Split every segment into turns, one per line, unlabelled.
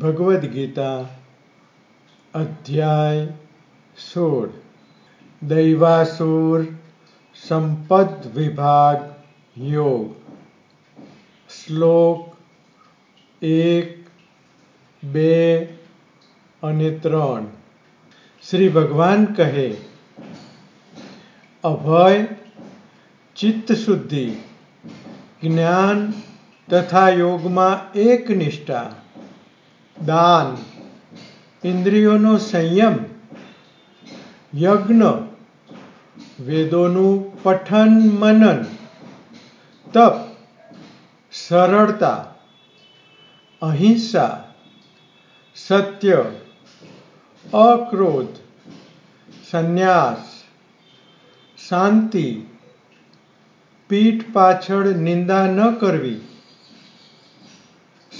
ભગવદ્ ગીતા અધ્યાય સોળ. દૈવાસુર સંપદ વિભાગ યોગ. શ્લોક એક, બે અને ત્રણ. શ્રી ભગવાન કહે, અભય, ચિત્ત શુદ્ધિ, જ્ઞાન તથા યોગમાં એક નિષ્ઠા દાન, ઇન્દ્રિયોનો સંયમ, યજ્ઞ, વેદોનું પઠન, મનન, તપ, સરળતા, અહિંસા, સત્ય, અક્રોધ, સંન્યાસ, શાંતિ, પીઠ પાછળ નિંદા ન કરવી.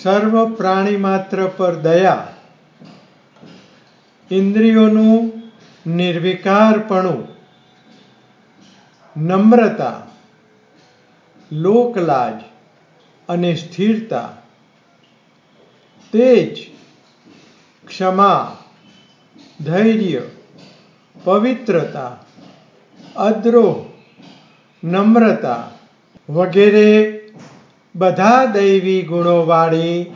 સર્વ પ્રાણી માત્ર પર દયા. ઇન્દ્રિયોનું નિર્વિકારપણું, નમ્રતા, લોકલાજ અને સ્થિરતા, તેજ, ક્ષમા, ધૈર્ય, પવિત્રતા, અદ્રોહ, નમ્રતા વગેરે બધા દૈવી ગુણોવાળી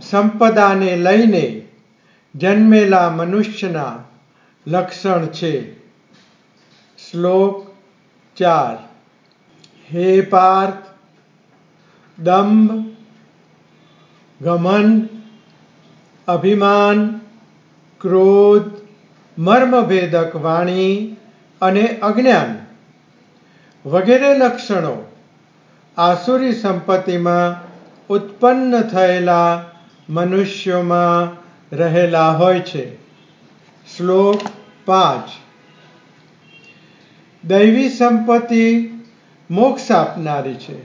સંપદાને લઈને જન્મેલા મનુષ્યના લક્ષણ છે. શ્લોક ચાર. હે પાર્થ, દંભ, ગમન, અભિમાન, ક્રોધ, મર્મભેદક વાણી અને અજ્ઞાન વગેરે લક્ષણો આસુરી સંપત્તિમાં ઉત્પન્ન થયેલા મનુષ્યોમાં રહેલા હોય છે. શ્લોક પાંચ. દૈવી સંપત્તિ મોક્ષ આપનારી છે.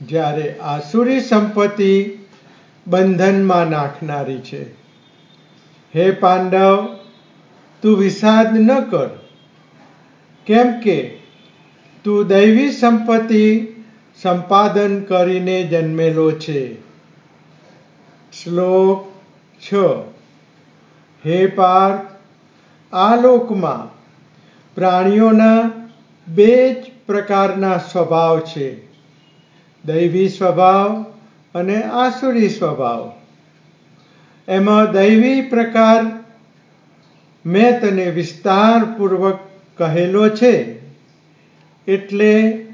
જ્યારે આસુરી સંપત્તિ બંધનમાં નાખનારી છે. હે પાંડવ, તું વિષાદ ન કર. કેમ કે તું દૈવી સંપત્તિ સંપાદન કરીને જન્મેલો છે. શ્લોક છ. હે પાર્થ, આ લોકમાં પ્રાણીઓના બે જ પ્રકારના સ્વભાવ છે. દૈવી સ્વભાવ અને આસુરી સ્વભાવ. એમાં દૈવી પ્રકાર મેં તને વિસ્તારપૂર્વક કહેલો છે. એટલે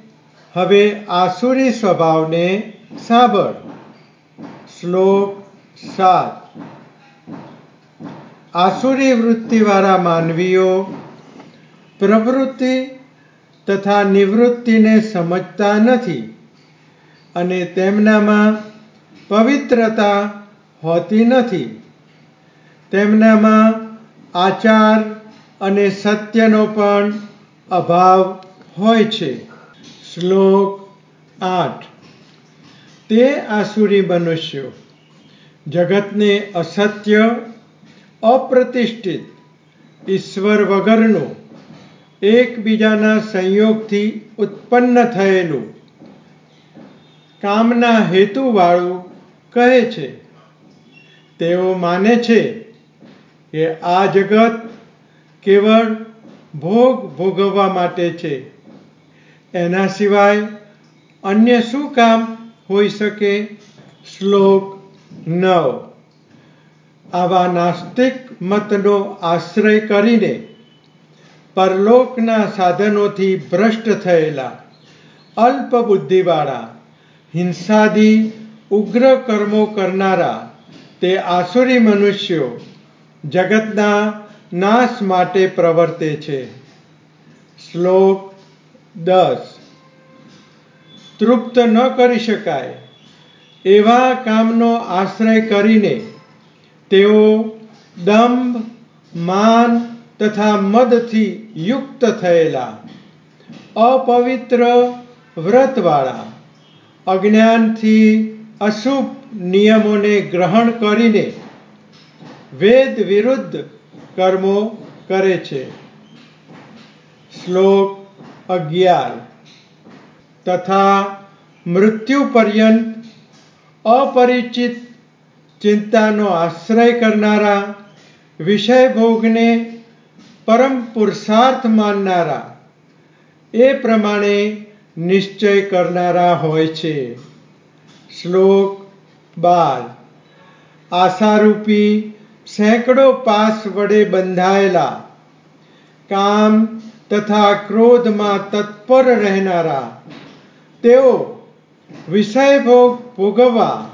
હવે આસુરી સ્વભાવને સાંભળ. શ્લોક સાત. આસુરી વૃત્તિવાળા માનવીઓ, પ્રવૃત્તિ તથા નિવૃત્તિને સમજતા નથી અને તેમનામાં પવિત્રતા હોતી નથી. તેમનામાં આચાર અને સત્યનો પણ અભાવ હોય છે. શ્લોક આઠ. તે આસુરી મનુષ્યો, જગતને અસત્ય, અપ્રતિષ્ઠિત, ઈશ્વર વગરનું એકબીજાના સંયોગથી ઉત્પન્ન થયેલું કામના હેતુવાળું કહે છે. તેઓ માને છે કે આ જગત કેવળ ભોગ ભોગવવા માટે છે. એના સિવાય અન્ય શું કામ હોઈ શકે? શ્લોક નવ. આવા નાસ્તિક મતનો આશ્રય કરીને પરલોકના સાધનોથી ભ્રષ્ટ થયેલા અલ્પ બુદ્ધિવાળા હિંસાદી, ઉગ્ર કર્મો કરનારા તે આસુરી મનુષ્યો જગતના નાશ માટે પ્રવર્તે છે. શ્લોક દસ. તૃપ્ત ન કરી શકાય એવા કામનો આશ્રય કરીને તેઓ દંભ, માન તથા મદથી યુક્ત થયેલા. અપવિત્ર વ્રતવાળા અજ્ઞાનથી અશુભ નિયમોને ગ્રહણ કરીને વેદ વિરુદ્ધ કર્મો કરે છે. શ્લોક અગિયાર તથા મૃત્યુ પર્યંત અપરિચિત ચિંતાનો આશ્રય કરનારા વિષય ભોગને પરમ પુરુષાર્થ માનનારા, એ પ્રમાણે નિશ્ચય કરનારા હોય છે. શ્લોક બાર. આશારૂપી સેંકડો પાસ વડે બંધાયેલા, કામ તથા ક્રોધમાં તત્પર રહેનારા. તેઓ વિષય ભોગ ભોગવવા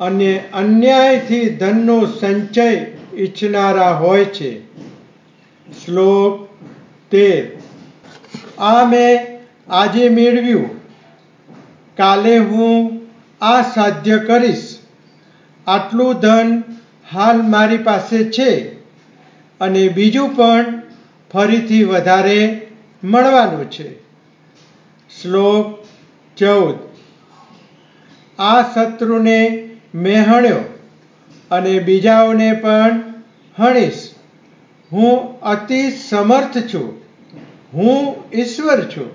અને અન્યાયથી ધનનો સંચય ઈચ્છનારા હોય છે. શ્લોક તેર. આ મેં આજે મેળવ્યું. કાલે હું આ સાધ્ય કરીશ. આટલું ધન હાલ મારી પાસે છે. અને બીજું પણ ફરીથી વધારે મળવાનું છે. શ્લોક ચૌદ. આ શત્રુને મેં હણ્યો અને બીજાઓને પણ હણીશ. હું અતિ સમર્થ છું. હું ઈશ્વર છું.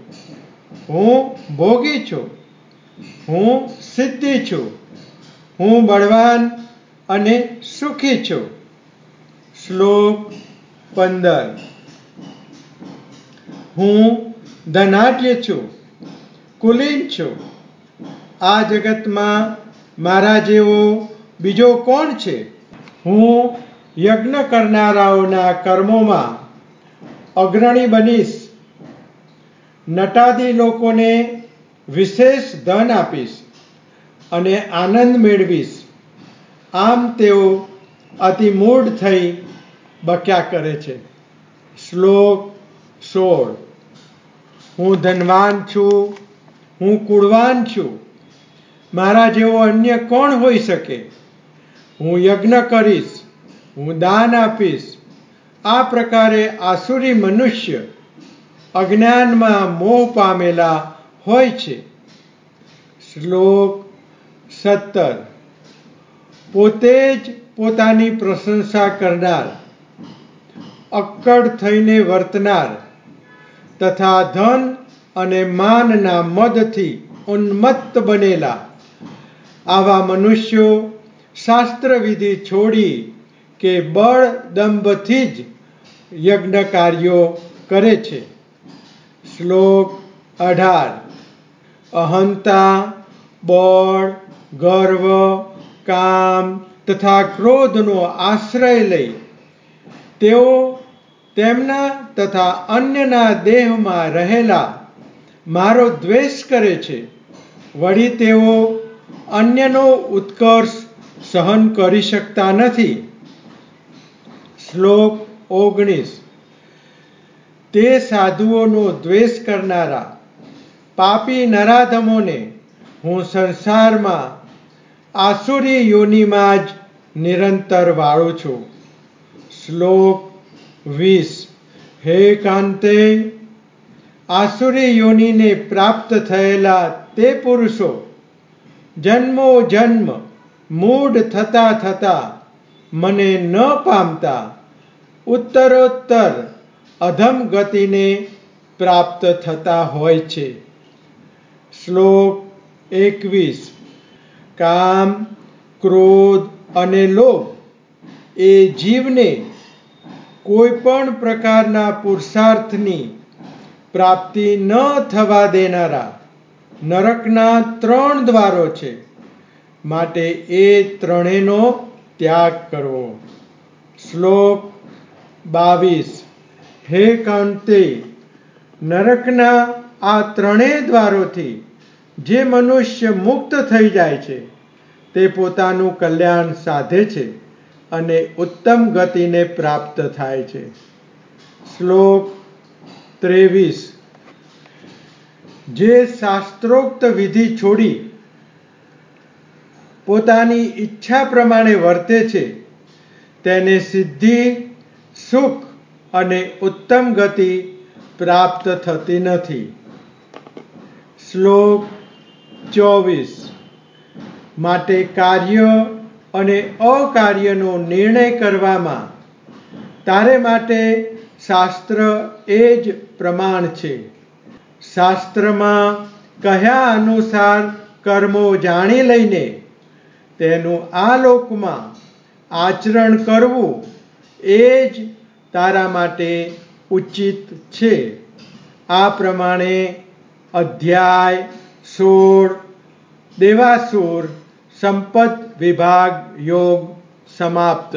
હું ભોગી છું. હું સિદ્ધિ છું. હું બળવાન અને સુખી છું. શ્લોક પંદર. હું ધનાઢ્ય છું, કુલીન છું. આ જગતમાં મારા જેવો બીજો કોણ છે? હું યજ્ઞ કરનારાઓના કર્મોમાં અગ્રણી બનીશ. નટાદી લોકોને વિશેષ ધન આપીશ અને આનંદ મેળવીશ. આમ તેઓ અતિ મૂઢ થઈ બક્યા કરે છે. શ્લોક સોળ. હું ધનવાન છું, હું કુળવાન છું. મારા જેવો અન્ય કોણ હોઈ શકે? હું યજ્ઞ કરીશ, હું દાન આપીશ. આ પ્રકારે આસુરી મનુષ્ય અજ્ઞાનમાં મોહ પામેલા હોય છે. શ્લોક સત્તર. પોતે જ પોતાની પ્રશંસા કરનાર, અક્કડ થઈને વર્તનાર તથા ધન અને માનના મદથી ઉન્મત્ત બનેલા. આવા મનુષ્યો શાસ્ત્રવિધિ છોડી કે બળ દંભથી જ યજ્ઞ કાર્યો કરે છે. શ્લોક અઢાર. અહંતા, બળ, ગર્વ, કામ તથા ક્રોધનો આશ્રય લઈ તેઓ તેમના તથા અન્યના દેહમાં રહેલા મારો દ્વેષ કરે છે. વળી તેઓ અન્યનો ઉત્કર્ષ સહન કરી શકતા નથી. શ્લોક ઓગણીસ. તે સાધુઓનો દ્વેષ કરનારા પાપી નરાધમોને હું સંસારમાં આસુરી યોનિમાં જ નિરંતર વાળું છું. શ્લોક વીસ. હે કાંતે, આસુરી યોનિને પ્રાપ્ત થયેલા તે પુરુષો, જન્મો જન્મ, મૂઢ થતા થતા, મને ન પામતા, ઉત્તરોત્તર અધમ ગતિને પ્રાપ્ત થતા હોય છે. શ્લોક એકવીસ. કામ, ક્રોધ અને લોભ એ જીવને કોઈ પણ પ્રકારના પુરુષાર્થની પ્રાપ્તિ ન થવા દેનારા નરકના ત્રણ દ્વારો છે. માટે એ ત્રણેયનો ત્યાગ કરવો. શ્લોક બાવીસ. હે કાંતે, નરકના આ ત્રણેય દ્વારોથી જે મનુષ્ય મુક્ત થઈ જાય છે, તે પોતાનું કલ્યાણ સાધે છે. અને ઉત્તમ ગતિને પ્રાપ્ત થાય છે. શ્લોક ત્રેવીસ. જે શાસ્ત્રોક્ત વિધિ છોડી પોતાની ઈચ્છા પ્રમાણે વર્તે છે, તેને સિદ્ધિ, સુખ અને ઉત્તમ ગતિ પ્રાપ્ત થતી નથી. શ્લોક ચોવીસ. માટે કાર્ય અને અકાર્યનો નિર્ણય કરવામાં તારે માટે શાસ્ત્ર એ જ પ્રમાણ છે. શાસ્ત્રમાં કહ્યા અનુસાર કર્મો જાણી લઈને તેનું આ લોકમાં આચરણ કરવું એ જ તારા માટે ઉચિત છે. આ પ્રમાણે અધ્યાય સોળ, દેવાસુર સંપત વિભાગ યોગ સમાપ્ત.